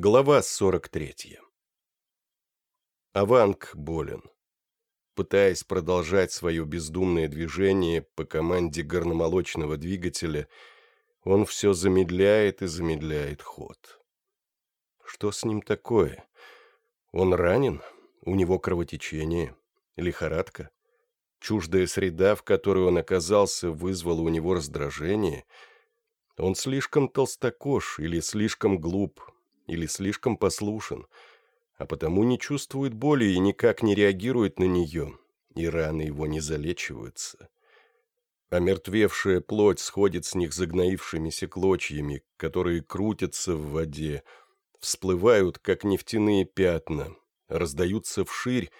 Глава 43 Аванг болен. Пытаясь продолжать свое бездумное движение по команде горномолочного двигателя, он все замедляет и замедляет ход. Что с ним такое? Он ранен? У него кровотечение? Лихорадка? Чуждая среда, в которой он оказался, вызвала у него раздражение? Он слишком толстокож или слишком глуп, или слишком послушен, а потому не чувствует боли и никак не реагирует на нее, и раны его не залечиваются. Омертвевшая плоть сходит с них загноившимися клочьями, которые крутятся в воде, всплывают, как нефтяные пятна, раздаются вширь,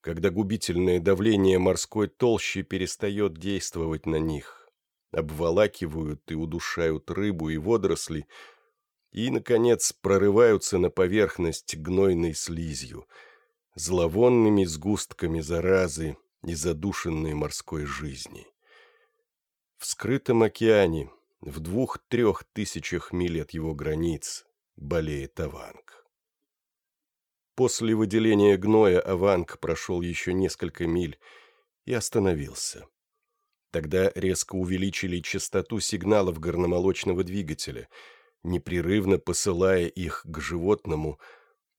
когда губительное давление морской толщи перестает действовать на них, обволакивают и удушают рыбу и водоросли, и, наконец, прорываются на поверхность гнойной слизью, зловонными сгустками заразы и задушенной морской жизни. В скрытом океане, в двух-трех тысячах миль от его границ, болеет Аванг. После выделения гноя Аванг прошел еще несколько миль и остановился. Тогда резко увеличили частоту сигналов горномолочного двигателя — непрерывно посылая их к животному,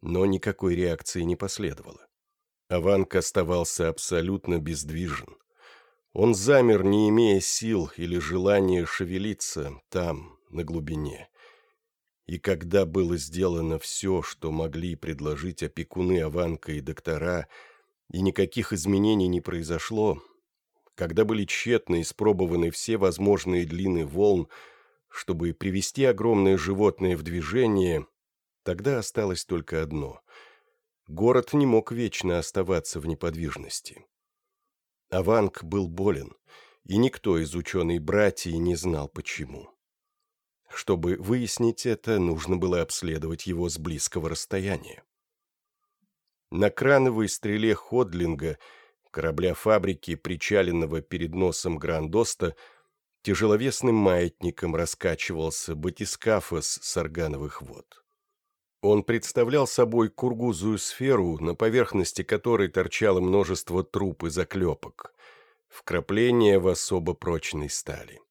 но никакой реакции не последовало. Аванк оставался абсолютно бездвижен. Он замер, не имея сил или желания шевелиться там, на глубине. И когда было сделано все, что могли предложить опекуны Аванка и доктора, и никаких изменений не произошло, когда были тщетно испробованы все возможные длины волн, чтобы привести огромное животное в движение, тогда осталось только одно. Город не мог вечно оставаться в неподвижности. Аванг был болен, и никто из ученой-братьев не знал почему. Чтобы выяснить это, нужно было обследовать его с близкого расстояния. На крановой стреле Ходлинга, корабля фабрики, причаленного перед носом Грандоста, Тяжеловесным маятником раскачивался батискафос с органовых вод. Он представлял собой кургузую сферу, на поверхности которой торчало множество труб и заклепок, вкрапления в особо прочной стали.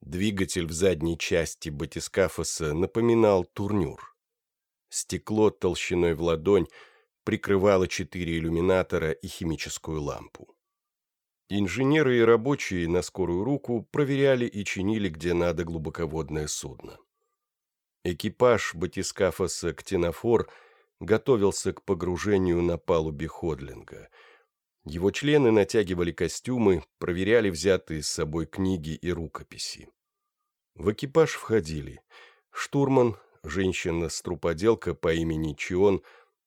Двигатель в задней части батискафоса напоминал турнюр. Стекло толщиной в ладонь прикрывало четыре иллюминатора и химическую лампу. Инженеры и рабочие на скорую руку проверяли и чинили где надо глубоководное судно. Экипаж батискафоса «Ктенофор» готовился к погружению на палубе Ходлинга. Его члены натягивали костюмы, проверяли взятые с собой книги и рукописи. В экипаж входили штурман, женщина-струподелка по имени Чион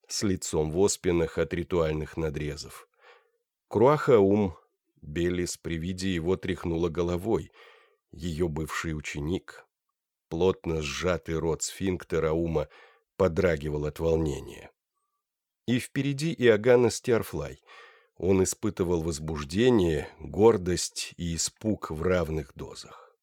с лицом в оспинах от ритуальных надрезов, Круахаум, Беллис при виде его тряхнула головой. Ее бывший ученик, плотно сжатый рот сфинктера ума, подрагивал от волнения. И впереди Иоганна Стиарфлай. Он испытывал возбуждение, гордость и испуг в равных дозах.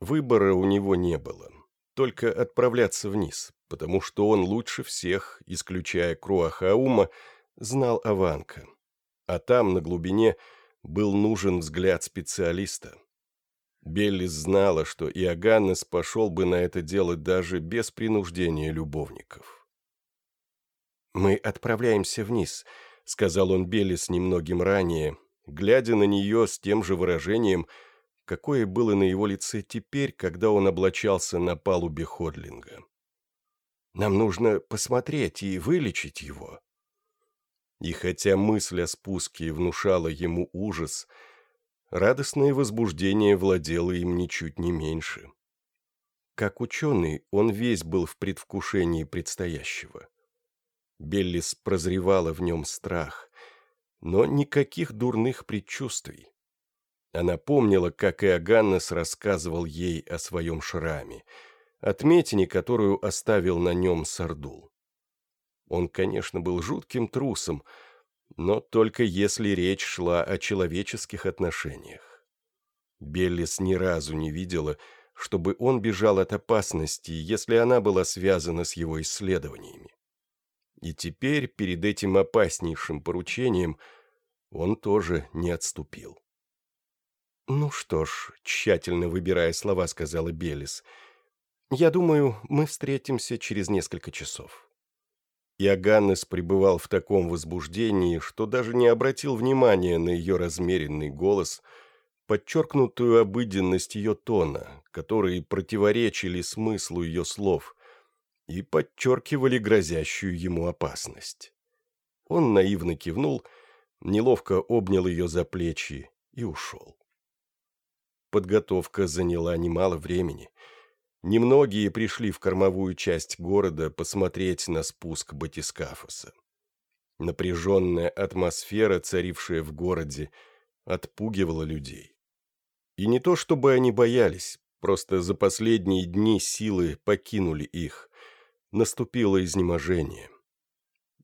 Выбора у него не было, только отправляться вниз, потому что он лучше всех, исключая Круаха Аума, знал аванка. А там, на глубине, был нужен взгляд специалиста. Беллис знала, что Иоганнес пошел бы на это дело даже без принуждения любовников. «Мы отправляемся вниз», — сказал он Беллис немногим ранее, глядя на нее с тем же выражением, какое было на его лице теперь, когда он облачался на палубе Ходлинга. «Нам нужно посмотреть и вылечить его». И хотя мысль о спуске внушала ему ужас, радостное возбуждение владело им ничуть не меньше. Как ученый, он весь был в предвкушении предстоящего. Беллис прозревала в нем страх, но никаких дурных предчувствий. Она помнила, как Иоганнес рассказывал ей о своем шраме, отметине, которую оставил на нем Сардул. Он, конечно, был жутким трусом, но только если речь шла о человеческих отношениях. Беллис ни разу не видела, чтобы он бежал от опасности, если она была связана с его исследованиями. И теперь перед этим опаснейшим поручением он тоже не отступил. «Ну что ж», — тщательно выбирая слова, сказала Белис, — «я думаю, мы встретимся через несколько часов». Иоганнес пребывал в таком возбуждении, что даже не обратил внимания на ее размеренный голос, подчеркнутую обыденность ее тона, которые противоречили смыслу ее слов и подчеркивали грозящую ему опасность. Он наивно кивнул, неловко обнял ее за плечи и ушел. Подготовка заняла немало времени. Немногие пришли в кормовую часть города посмотреть на спуск Батискафоса. Напряженная атмосфера, царившая в городе, отпугивала людей. И не то чтобы они боялись, просто за последние дни силы покинули их. Наступило изнеможение.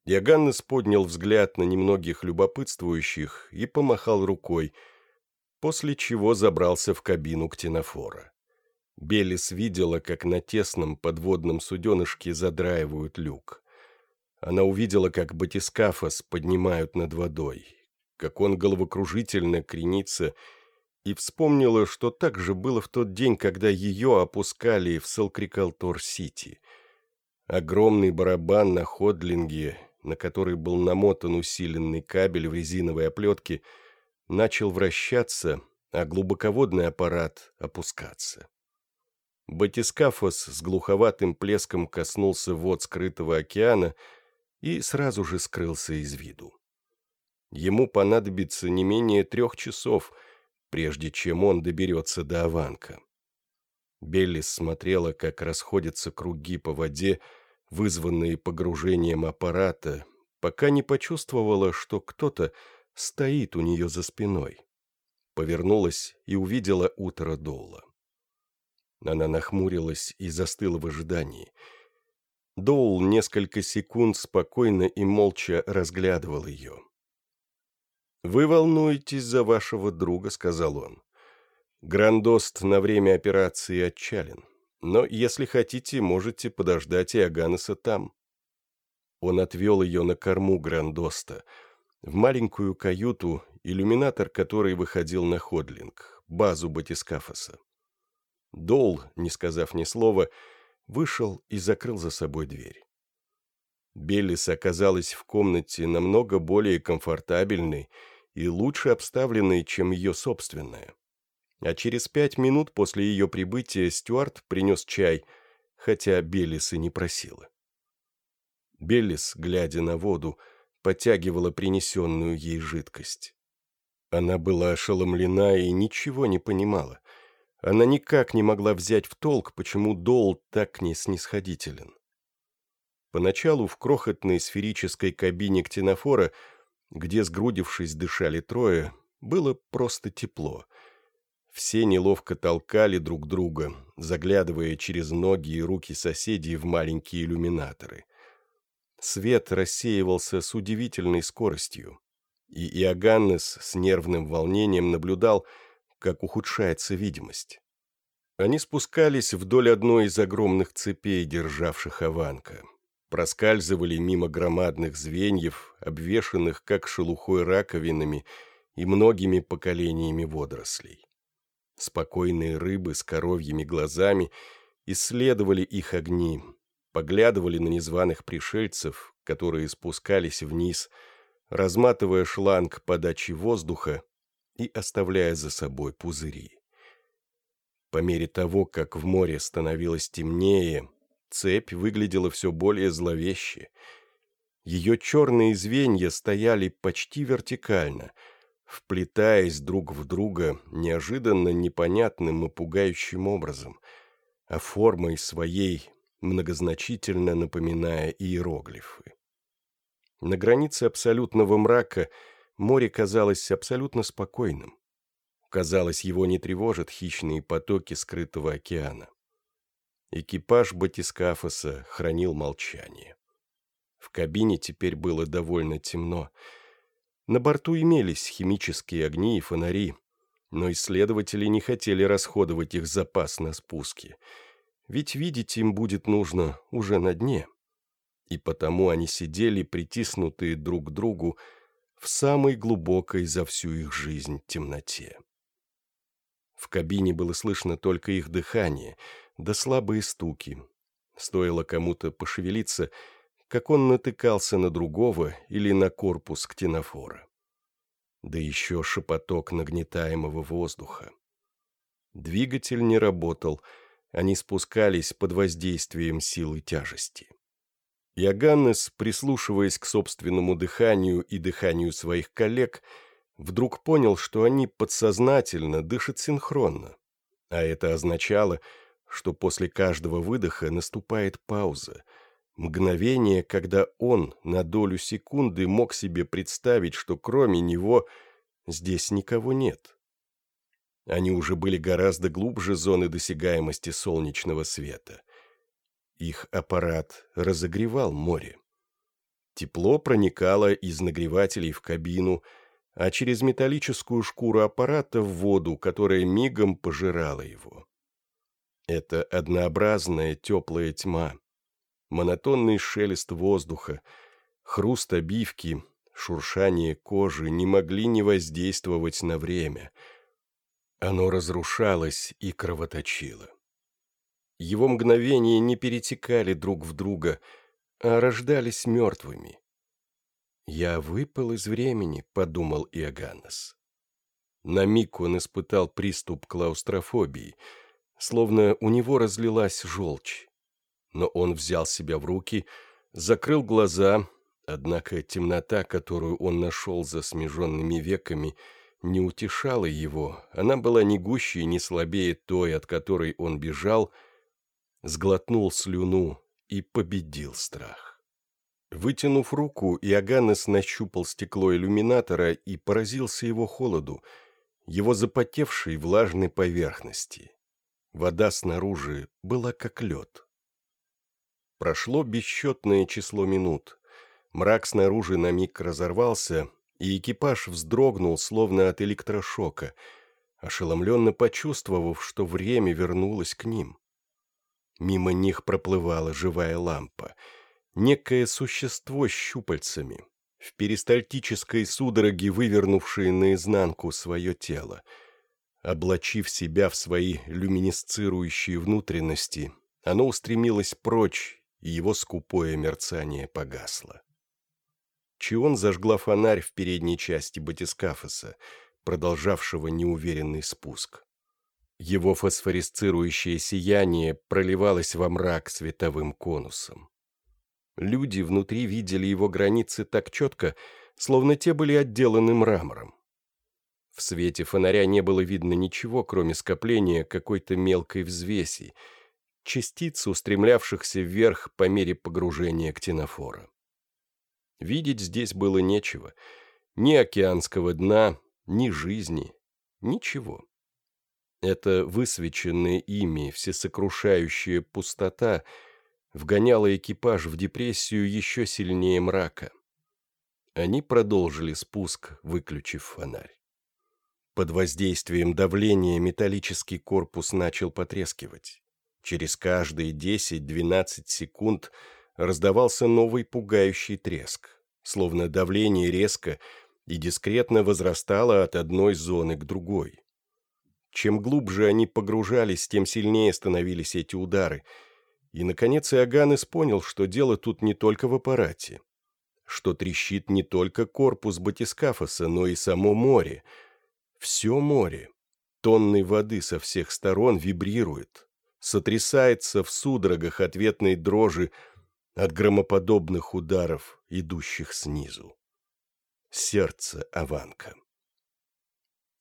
Иоганнес поднял взгляд на немногих любопытствующих и помахал рукой – после чего забрался в кабину ктенофора. Белис видела, как на тесном подводном суденышке задраивают люк. Она увидела, как батискафос поднимают над водой, как он головокружительно кренится, и вспомнила, что так же было в тот день, когда ее опускали в Салкрикалтор-Сити. Огромный барабан на ходлинге, на который был намотан усиленный кабель в резиновой оплетке — начал вращаться, а глубоководный аппарат опускаться. Батискафос с глуховатым плеском коснулся вод скрытого океана и сразу же скрылся из виду. Ему понадобится не менее трех часов, прежде чем он доберется до Аванка. Беллис смотрела, как расходятся круги по воде, вызванные погружением аппарата, пока не почувствовала, что кто-то стоит у нее за спиной. Повернулась и увидела утро Доула. Она нахмурилась и застыла в ожидании. Доул несколько секунд спокойно и молча разглядывал ее. «Вы волнуетесь за вашего друга», — сказал он. «Грандост на время операции отчален, но, если хотите, можете подождать Иоганнеса там». Он отвел ее на корму Грандоста — в маленькую каюту, иллюминатор которой выходил на Ходлинг, базу Батискафоса. Дол, не сказав ни слова, вышел и закрыл за собой дверь. Беллис оказалась в комнате намного более комфортабельной и лучше обставленной, чем ее собственная. А через пять минут после ее прибытия стюард принес чай, хотя Беллис и не просила. Беллис, глядя на воду, потягивала принесенную ей жидкость. Она была ошеломлена и ничего не понимала. Она никак не могла взять в толк, почему Дол так к ней снисходителен. Поначалу в крохотной сферической кабине ктенофора, где, сгрудившись, дышали трое, было просто тепло. Все неловко толкали друг друга, заглядывая через ноги и руки соседей в маленькие иллюминаторы. Свет рассеивался с удивительной скоростью, и Иоганнес с нервным волнением наблюдал, как ухудшается видимость. Они спускались вдоль одной из огромных цепей, державших Аванка, проскальзывали мимо громадных звеньев, обвешанных как шелухой раковинами и многими поколениями водорослей. Спокойные рыбы с коровьими глазами исследовали их огни, поглядывали на незваных пришельцев, которые спускались вниз, разматывая шланг подачи воздуха и оставляя за собой пузыри. По мере того, как в море становилось темнее, цепь выглядела все более зловеще. Ее черные звенья стояли почти вертикально, вплетаясь друг в друга неожиданно непонятным и пугающим образом, а формой своей многозначительно напоминая иероглифы. На границе абсолютного мрака море казалось абсолютно спокойным. Казалось, его не тревожат хищные потоки скрытого океана. Экипаж батискафоса хранил молчание. В кабине теперь было довольно темно. На борту имелись химические огни и фонари, но исследователи не хотели расходовать их запас на спуске, ведь видеть им будет нужно уже на дне. И потому они сидели, притиснутые друг к другу, в самой глубокой за всю их жизнь темноте. В кабине было слышно только их дыхание, да слабые стуки. Стоило кому-то пошевелиться, как он натыкался на другого или на корпус ктинофора. Да еще шепоток нагнетаемого воздуха. Двигатель не работал, они спускались под воздействием силы тяжести. Иоганнес, прислушиваясь к собственному дыханию и дыханию своих коллег, вдруг понял, что они подсознательно дышат синхронно. А это означало, что после каждого выдоха наступает пауза, мгновение, когда он на долю секунды мог себе представить, что кроме него здесь никого нет. Они уже были гораздо глубже зоны досягаемости солнечного света. Их аппарат разогревал море. Тепло проникало из нагревателей в кабину, а через металлическую шкуру аппарата в воду, которая мигом пожирала его. Это однообразная теплая тьма, монотонный шелест воздуха, хруст обивки, шуршание кожи не могли не воздействовать на время. Оно разрушалось и кровоточило. Его мгновения не перетекали друг в друга, а рождались мертвыми. «Я выпал из времени», — подумал Иоганнес. На миг он испытал приступ клаустрофобии, словно у него разлилась желчь. Но он взял себя в руки, закрыл глаза, однако темнота, которую он нашел за смеженными веками, не утешала его, она была не гуще и не слабее той, от которой он бежал — сглотнул слюну и победил страх. Вытянув руку, Иоганнес нащупал стекло иллюминатора и поразился его холоду, его запотевшей влажной поверхности. Вода снаружи была как лед. Прошло бесчетное число минут. Мрак снаружи на миг разорвался, и экипаж вздрогнул, словно от электрошока, ошеломленно почувствовав, что время вернулось к ним. Мимо них проплывала живая лампа. Некое существо с щупальцами, в перистальтической судороге вывернувшее наизнанку свое тело. Облачив себя в свои люминесцирующие внутренности, оно устремилось прочь, и его скупое мерцание погасло. Чион зажгла фонарь в передней части батискафоса, продолжавшего неуверенный спуск. Его фосфорисцирующее сияние проливалось во мрак световым конусом. Люди внутри видели его границы так четко, словно те были отделаны мрамором. В свете фонаря не было видно ничего, кроме скопления какой-то мелкой взвеси, частиц, устремлявшихся вверх по мере погружения ктинофора. Видеть здесь было нечего, ни океанского дна, ни жизни, ничего. Эта высвеченная ими всесокрушающая пустота вгоняла экипаж в депрессию еще сильнее мрака. Они продолжили спуск, выключив фонарь. Под воздействием давления металлический корпус начал потрескивать. Через каждые 10-12 секунд раздавался новый пугающий треск, словно давление резко и дискретно возрастало от одной зоны к другой. Чем глубже они погружались, тем сильнее становились эти удары. И, наконец, Иоганнес понял, что дело тут не только в аппарате. Что трещит не только корпус батискафоса, но и само море. Все море. Тонны воды со всех сторон вибрирует, сотрясается в судорогах ответной дрожи от громоподобных ударов, идущих снизу. Сердце Аванка.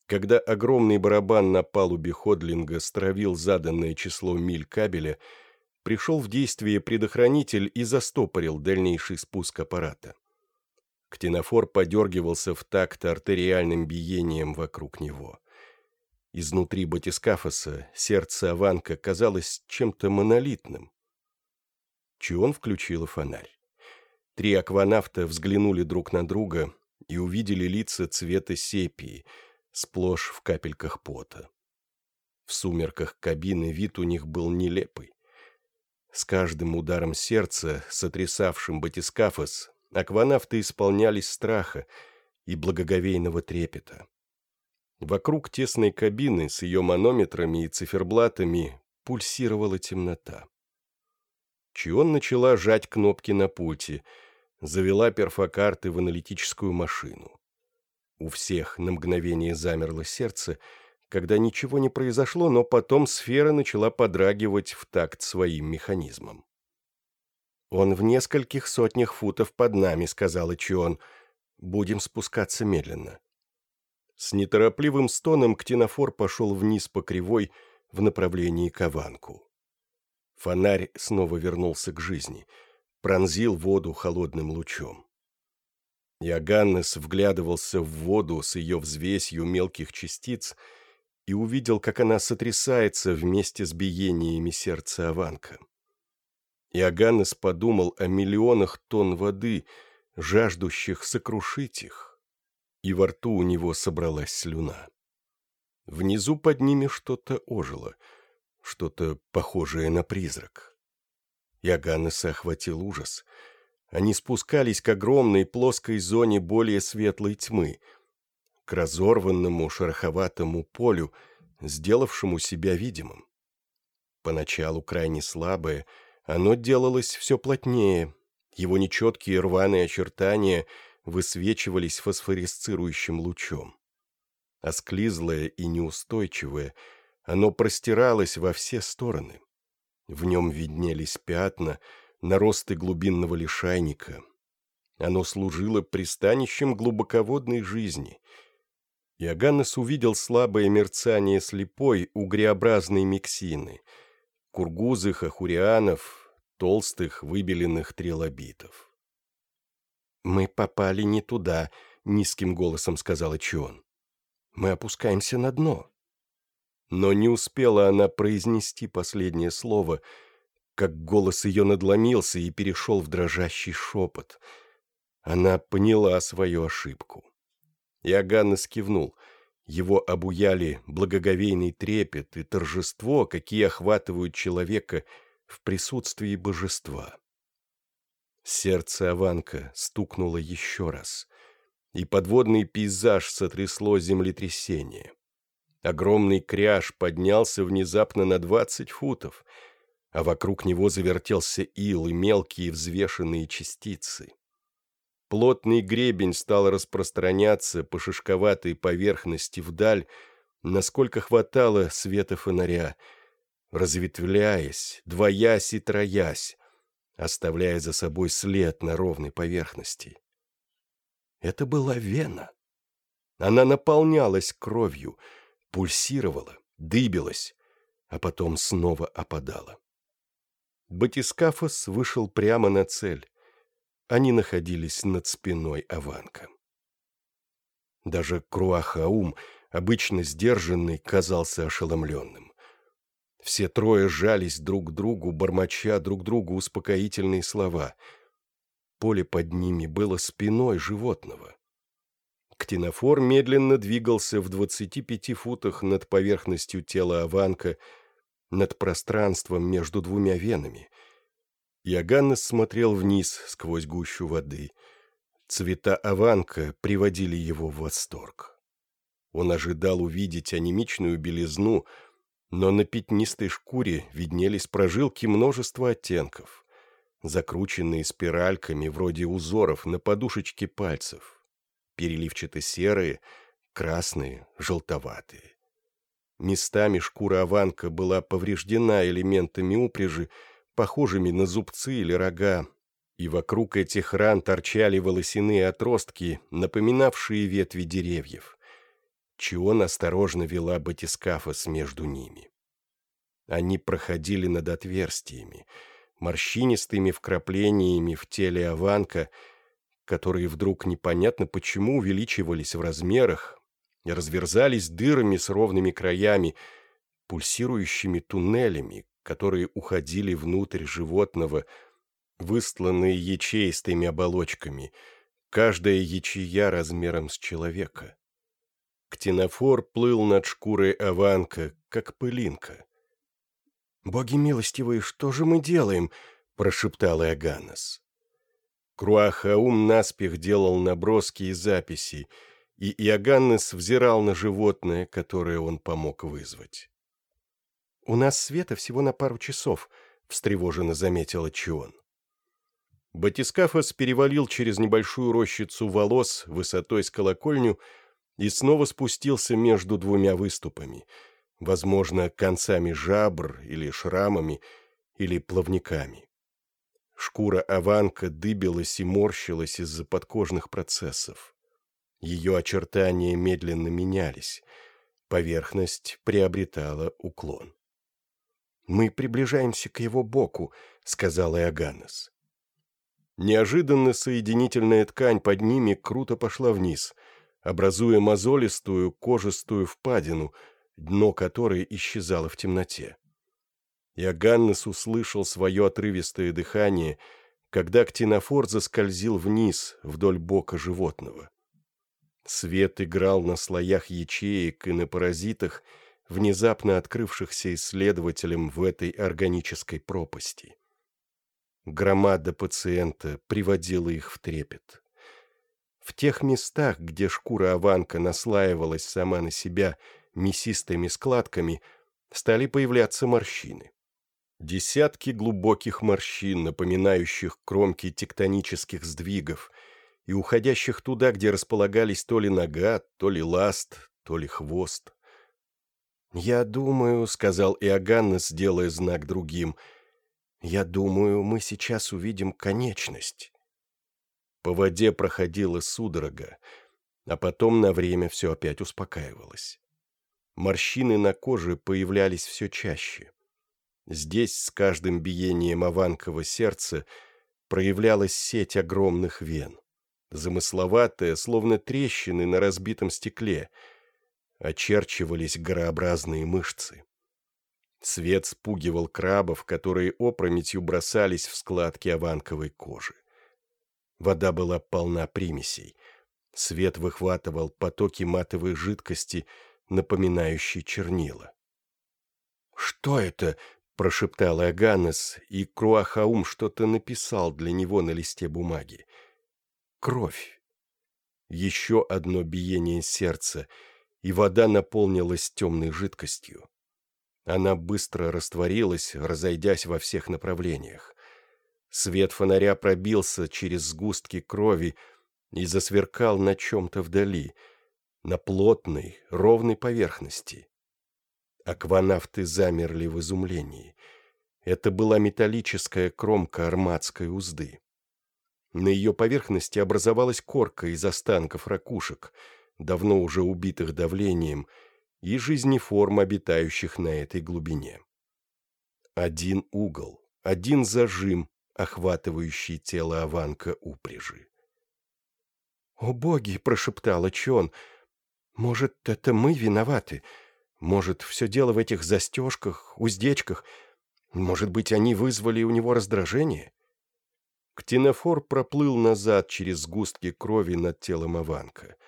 Когда огромный барабан на палубе Ходлинга стравил заданное число миль кабеля, пришел в действие предохранитель и застопорил дальнейший спуск аппарата. Ктинофор подергивался в такт артериальным биением вокруг него. Изнутри батискафоса сердце Аванка казалось чем-то монолитным. Чион включила фонарь. Три акванавта взглянули друг на друга и увидели лица цвета сепии — сплошь в капельках пота. В сумерках кабины вид у них был нелепый. С каждым ударом сердца, сотрясавшим батискафос, акванавты исполнялись страха и благоговейного трепета. Вокруг тесной кабины с ее манометрами и циферблатами пульсировала темнота. Чион начала жать кнопки на пульте, завела перфокарты в аналитическую машину. У всех на мгновение замерло сердце, когда ничего не произошло, но потом сфера начала подрагивать в такт своим механизмом. «Он в нескольких сотнях футов под нами», — сказала Чион. «Будем спускаться медленно». С неторопливым стоном ктинофор пошел вниз по кривой в направлении Каванку. Фонарь снова вернулся к жизни, пронзил воду холодным лучом. Иоганнес вглядывался в воду с ее взвесью мелких частиц и увидел, как она сотрясается вместе с биениями сердца Аванка. Иоганнес подумал о миллионах тонн воды, жаждущих сокрушить их, и во рту у него собралась слюна. Внизу под ними что-то ожило, что-то похожее на призрак. Иоганнеса охватил ужас — они спускались к огромной плоской зоне более светлой тьмы, к разорванному шероховатому полю, сделавшему себя видимым. Поначалу крайне слабое, оно делалось все плотнее, его нечеткие рваные очертания высвечивались фосфоресцирующим лучом. Осклизлое и неустойчивое, оно простиралось во все стороны. В нем виднелись пятна — наросты глубинного лишайника. Оно служило пристанищем глубоководной жизни. Иоганнес увидел слабое мерцание слепой угреобразной миксины, кургузых ахурианов, толстых выбеленных трилобитов. «Мы попали не туда», — низким голосом сказала Чион. «Мы опускаемся на дно». Но не успела она произнести последнее слово — как голос ее надломился и перешел в дрожащий шепот. Она поняла свою ошибку. Иоганн скивнул. Его обуяли благоговейный трепет и торжество, какие охватывают человека в присутствии божества. Сердце Аванка стукнуло еще раз, и подводный пейзаж сотрясло землетрясение. Огромный кряж поднялся внезапно на двадцать футов — а вокруг него завертелся ил и мелкие взвешенные частицы. Плотный гребень стал распространяться по шишковатой поверхности вдаль, насколько хватало света фонаря, разветвляясь, двоясь и троясь, оставляя за собой след на ровной поверхности. Это была вена. Она наполнялась кровью, пульсировала, дыбилась, а потом снова опадала. Батискафос вышел прямо на цель. Они находились над спиной Аванка. Даже Круахаум, обычно сдержанный, казался ошеломленным. Все трое сжались друг к другу, бормоча друг другу успокоительные слова. Поле под ними было спиной животного. Ктинофор медленно двигался в двадцати пяти футах над поверхностью тела Аванка, над пространством между двумя венами. Иоганнес смотрел вниз сквозь гущу воды. Цвета аванка приводили его в восторг. Он ожидал увидеть анемичную белизну, но на пятнистой шкуре виднелись прожилки множества оттенков, закрученные спиральками вроде узоров на подушечке пальцев, переливчато-серые, красные, желтоватые. Местами шкура аванка была повреждена элементами упряжи, похожими на зубцы или рога, и вокруг этих ран торчали волосяные отростки, напоминавшие ветви деревьев. Чион осторожно вела батискафос между ними. Они проходили над отверстиями, морщинистыми вкраплениями в теле аванка, которые вдруг непонятно почему увеличивались в размерах, разверзались дырами с ровными краями, пульсирующими туннелями, которые уходили внутрь животного, выстланные ячеистыми оболочками, каждая ячея размером с человека. Ктинофор плыл над шкурой Аванка, как пылинка. «Боги милостивые, что же мы делаем?» — прошептал Иоганнес. Круахаум наспех делал наброски и записи, и Иоганнес взирал на животное, которое он помог вызвать. «У нас света всего на пару часов», — встревоженно заметила Чион. Батискафос перевалил через небольшую рощицу волос высотой с колокольню и снова спустился между двумя выступами, возможно, концами жабр или шрамами, или плавниками. Шкура Аванка дыбилась и морщилась из-за подкожных процессов. Ее очертания медленно менялись, поверхность приобретала уклон. «Мы приближаемся к его боку», — сказал Иоганнес. Неожиданно соединительная ткань под ними круто пошла вниз, образуя мозолистую кожистую впадину, дно которой исчезало в темноте. Иоганнес услышал свое отрывистое дыхание, когда ктинофор заскользил вниз вдоль бока животного. Свет играл на слоях ячеек и на паразитах, внезапно открывшихся исследователям в этой органической пропасти. Громада пациента приводила их в трепет. В тех местах, где шкура Аванка наслаивалась сама на себя мясистыми складками, стали появляться морщины. Десятки глубоких морщин, напоминающих кромки тектонических сдвигов, и уходящих туда, где располагались то ли нога, то ли ласт, то ли хвост. «Я думаю», — сказал Иоганнес, делая знак другим — я думаю, мы сейчас увидим конечность. По воде проходила судорога, а потом на время все опять успокаивалось. Морщины на коже появлялись все чаще. Здесь с каждым биением аванкового сердца проявлялась сеть огромных вен, замысловатая, словно трещины на разбитом стекле, очерчивались горообразные мышцы. Свет спугивал крабов, которые опрометью бросались в складки аванковой кожи. Вода была полна примесей. Свет выхватывал потоки матовой жидкости, напоминающей чернила. «Что это?» — прошептал Аганес, и Круахаум что-то написал для него на листе бумаги. «Кровь». Еще одно биение сердца, и вода наполнилась темной жидкостью. Она быстро растворилась, разойдясь во всех направлениях. Свет фонаря пробился через сгустки крови и засверкал на чем-то вдали, на плотной, ровной поверхности. Акванавты замерли в изумлении. Это была металлическая кромка арматской узды. На ее поверхности образовалась корка из останков ракушек, давно уже убитых давлением, и жизнеформ, обитающих на этой глубине. Один угол, один зажим, охватывающий тело Аванка упряжи. «О боги!» — прошептала Чон. «Может, это мы виноваты? Может, все дело в этих застежках, уздечках? Может быть, они вызвали у него раздражение?» Ктинофор проплыл назад через сгустки крови над телом Аванка —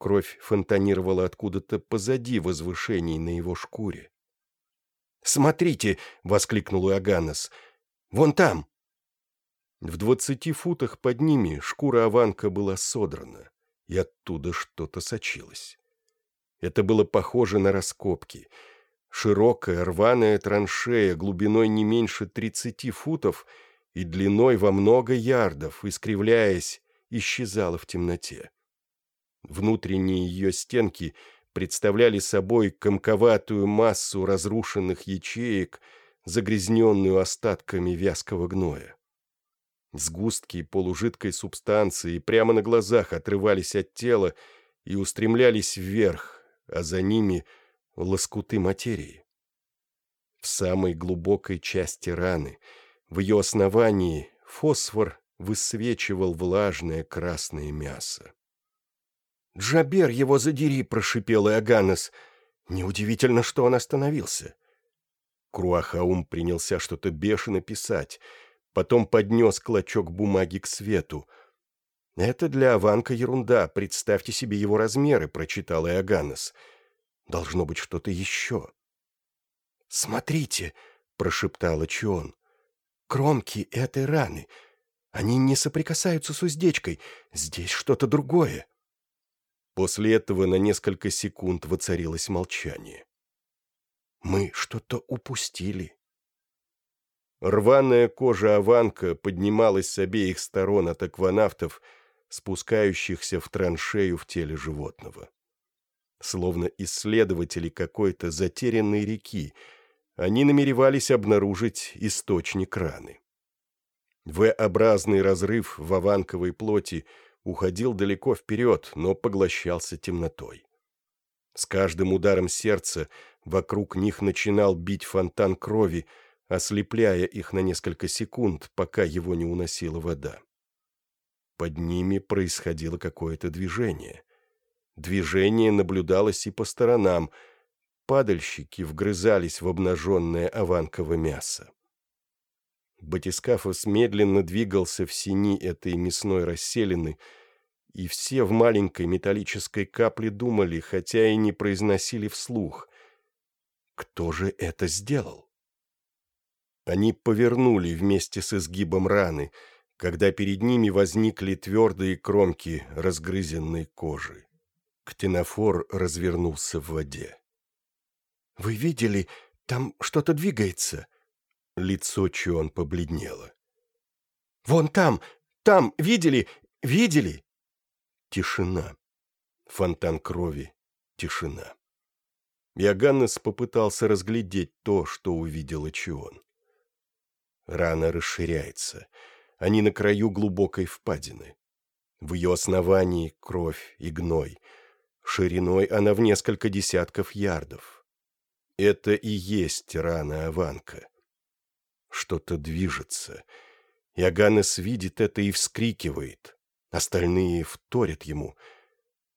Кровь фонтанировала откуда-то позади возвышений на его шкуре. «Смотрите!» — воскликнул Иоганнес. «Вон там!» В двадцати футах под ними шкура Аванка была содрана, и оттуда что-то сочилось. Это было похоже на раскопки. Широкая рваная траншея глубиной не меньше тридцати футов и длиной во много ярдов, искривляясь, исчезала в темноте. Внутренние ее стенки представляли собой комковатую массу разрушенных ячеек, загрязненную остатками вязкого гноя. Сгустки полужидкой субстанции прямо на глазах отрывались от тела и устремлялись вверх, а за ними лоскуты материи. В самой глубокой части раны, в ее основании, фосфор высвечивал влажное красное мясо. «Джабер его задери!» — прошипел Иоганнес. Неудивительно, что он остановился. Круахаум принялся что-то бешено писать, потом поднес клочок бумаги к свету. «Это для Аванка ерунда, представьте себе его размеры», — прочитал Иоганнес. «Должно быть что-то еще». «Смотрите», — прошептала Чион, — «кромки этой раны. Они не соприкасаются с уздечкой. Здесь что-то другое». После этого на несколько секунд воцарилось молчание. «Мы что-то упустили». Рваная кожа Аванка поднималась с обеих сторон от акванавтов, спускающихся в траншею в теле животного. Словно исследователи какой-то затерянной реки, они намеревались обнаружить источник раны. В-образный разрыв в аванковой плоти уходил далеко вперед, но поглощался темнотой. С каждым ударом сердца вокруг них начинал бить фонтан крови, ослепляя их на несколько секунд, пока его не уносила вода. Под ними происходило какое-то движение. Движение наблюдалось и по сторонам. Падальщики вгрызались в обнаженное аванково мясо. Батискафос медленно двигался в сини этой мясной расселины, и все в маленькой металлической капле думали, хотя и не произносили вслух. Кто же это сделал? Они повернули вместе с изгибом раны, когда перед ними возникли твердые кромки разгрызенной кожи. Ктенофор развернулся в воде. «Вы видели, там что-то двигается?» Лицо Чон побледнело. «Вон там! Там! Видели? Видели?» Тишина. Фонтан крови. Тишина. Иоганнес попытался разглядеть то, что увидела Чион. Рана расширяется. Они на краю глубокой впадины. В ее основании кровь и гной. Шириной она в несколько десятков ярдов. Это и есть рана Аванка. Что-то движется. Иоганнес видит это и вскрикивает. Остальные вторят ему.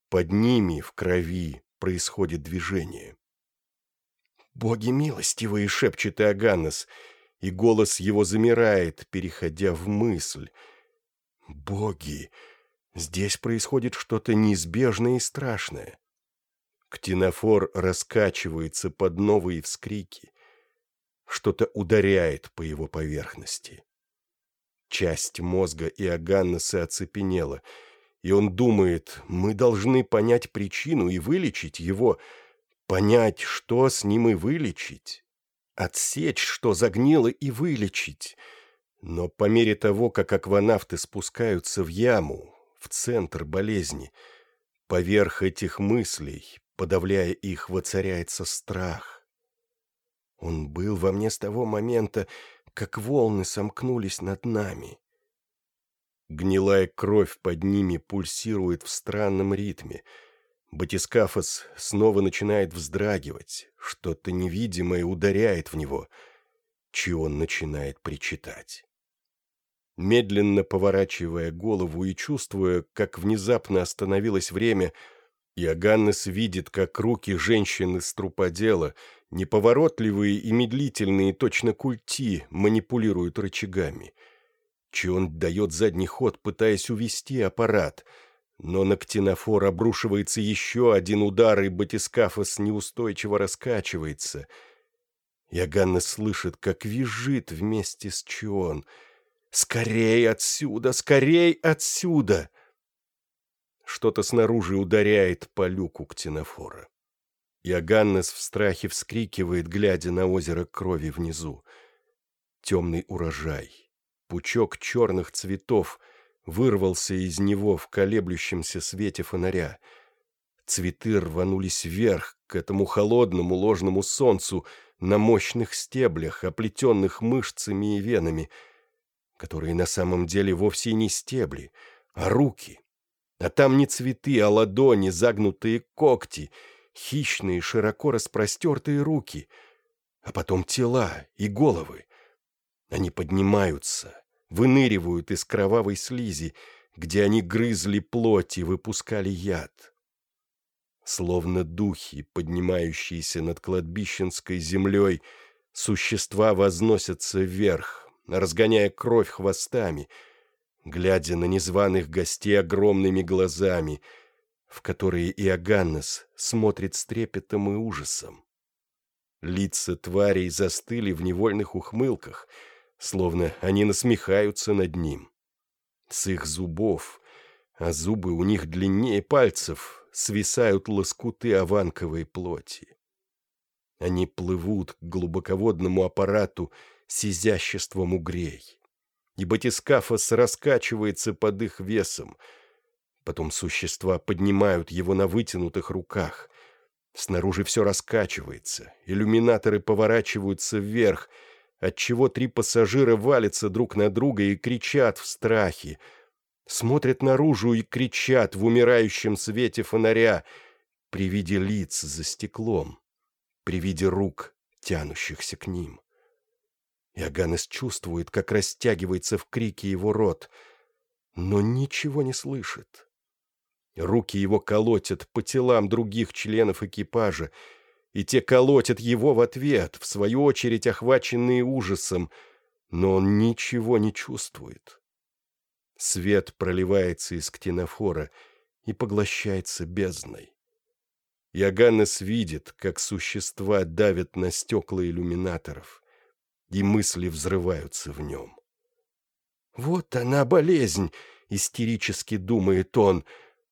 Под ними, в крови, происходит движение. «Боги милостивые!» — шепчет Иоганнес — и голос его замирает, переходя в мысль. «Боги! Здесь происходит что-то неизбежное и страшное». Ктинофор раскачивается под новые вскрики. Что-то ударяет по его поверхности. Часть мозга Иоганнеса оцепенела, и он думает, мы должны понять причину и вылечить его, понять, что с ним и вылечить отсечь, что загнило, и вылечить. Но по мере того, как акванавты спускаются в яму, в центр болезни, поверх этих мыслей, подавляя их, воцаряется страх. Он был во мне с того момента, как волны сомкнулись над нами. Гнилая кровь под ними пульсирует в странном ритме — Батискафос снова начинает вздрагивать, что-то невидимое ударяет в него. Чион начинает причитать. Медленно поворачивая голову и чувствуя, как внезапно остановилось время, Иоганнес видит, как руки женщины с труподела, неповоротливые и медлительные, точно культи, манипулируют рычагами. Чион дает задний ход, пытаясь увести аппарат — но на ктинофор обрушивается еще один удар, и батискафос неустойчиво раскачивается. Яганна слышит, как визжит вместе с Чион. «Скорей отсюда! Скорей отсюда!» Что-то снаружи ударяет по люку ктинофора. Иоганнес в страхе вскрикивает, глядя на озеро крови внизу. Темный урожай, пучок черных цветов — вырвался из него в колеблющемся свете фонаря. Цветы рванулись вверх, к этому холодному ложному солнцу, на мощных стеблях, оплетенных мышцами и венами, которые на самом деле вовсе не стебли, а руки. А там не цветы, а ладони, загнутые когти, хищные, широко распростертые руки, а потом тела и головы. Они поднимаются, выныривают из кровавой слизи, где они грызли плоть и выпускали яд. Словно духи, поднимающиеся над кладбищенской землей, существа возносятся вверх, разгоняя кровь хвостами, глядя на незваных гостей огромными глазами, в которые Иоганнес смотрит с трепетом и ужасом. Лица тварей застыли в невольных ухмылках, словно они насмехаются над ним. С их зубов, а зубы у них длиннее пальцев, свисают лоскуты аванковой плоти. Они плывут к глубоководному аппарату с изяществом угрей. И батискафос раскачивается под их весом. Потом существа поднимают его на вытянутых руках. Снаружи все раскачивается, иллюминаторы поворачиваются вверх, отчего три пассажира валятся друг на друга и кричат в страхе, смотрят наружу и кричат в умирающем свете фонаря при виде лиц за стеклом, при виде рук, тянущихся к ним. Иоганнес чувствует, как растягивается в крике его рот, но ничего не слышит. Руки его колотят по телам других членов экипажа, и те колотят его в ответ, в свою очередь охваченные ужасом, но он ничего не чувствует. Свет проливается из ктинофора и поглощается бездной. Яганнес видит, как существа давят на стекла иллюминаторов, и мысли взрываются в нем. «Вот она, болезнь!» — истерически думает он.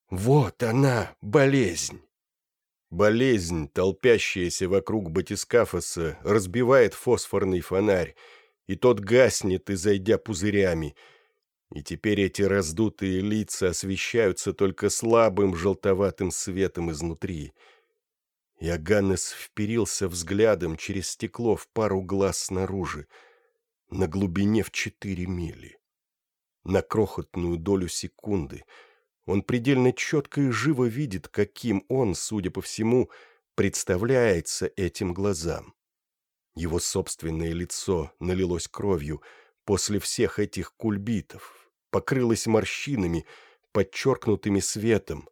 «Вот она, болезнь!» Болезнь, толпящаяся вокруг батискафоса, разбивает фосфорный фонарь, и тот гаснет, изойдя пузырями — и теперь эти раздутые лица освещаются только слабым желтоватым светом изнутри. Иоганнес вперился взглядом через стекло в пару глаз снаружи, на глубине в четыре мили. На крохотную долю секунды он предельно четко и живо видит, каким он, судя по всему, представляется этим глазам. Его собственное лицо налилось кровью после всех этих кульбитов, покрылась морщинами, подчеркнутыми светом.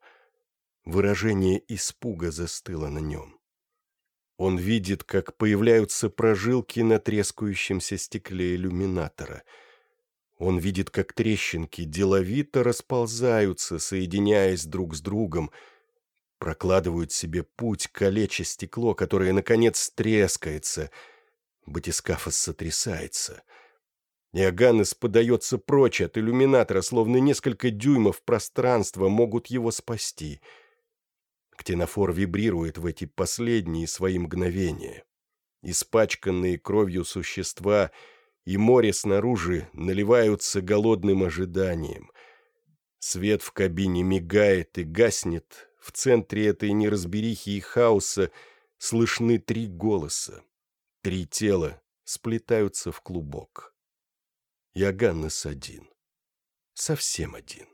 Выражение испуга застыло на нем. Он видит, как появляются прожилки на трескающемся стекле иллюминатора. Он видит, как трещинки деловито расползаются, соединяясь друг с другом, прокладывают себе путь, калеча стекло, которое, наконец, трескается. Батискафос сотрясается — Иоганнес подается прочь от иллюминатора, словно несколько дюймов пространства могут его спасти. Ктенофор вибрирует в эти последние свои мгновения. Испачканные кровью существа и море снаружи наливаются голодным ожиданием. Свет в кабине мигает и гаснет. В центре этой неразберихи и хаоса слышны три голоса. Три тела сплетаются в клубок. Яганнес один. Совсем один.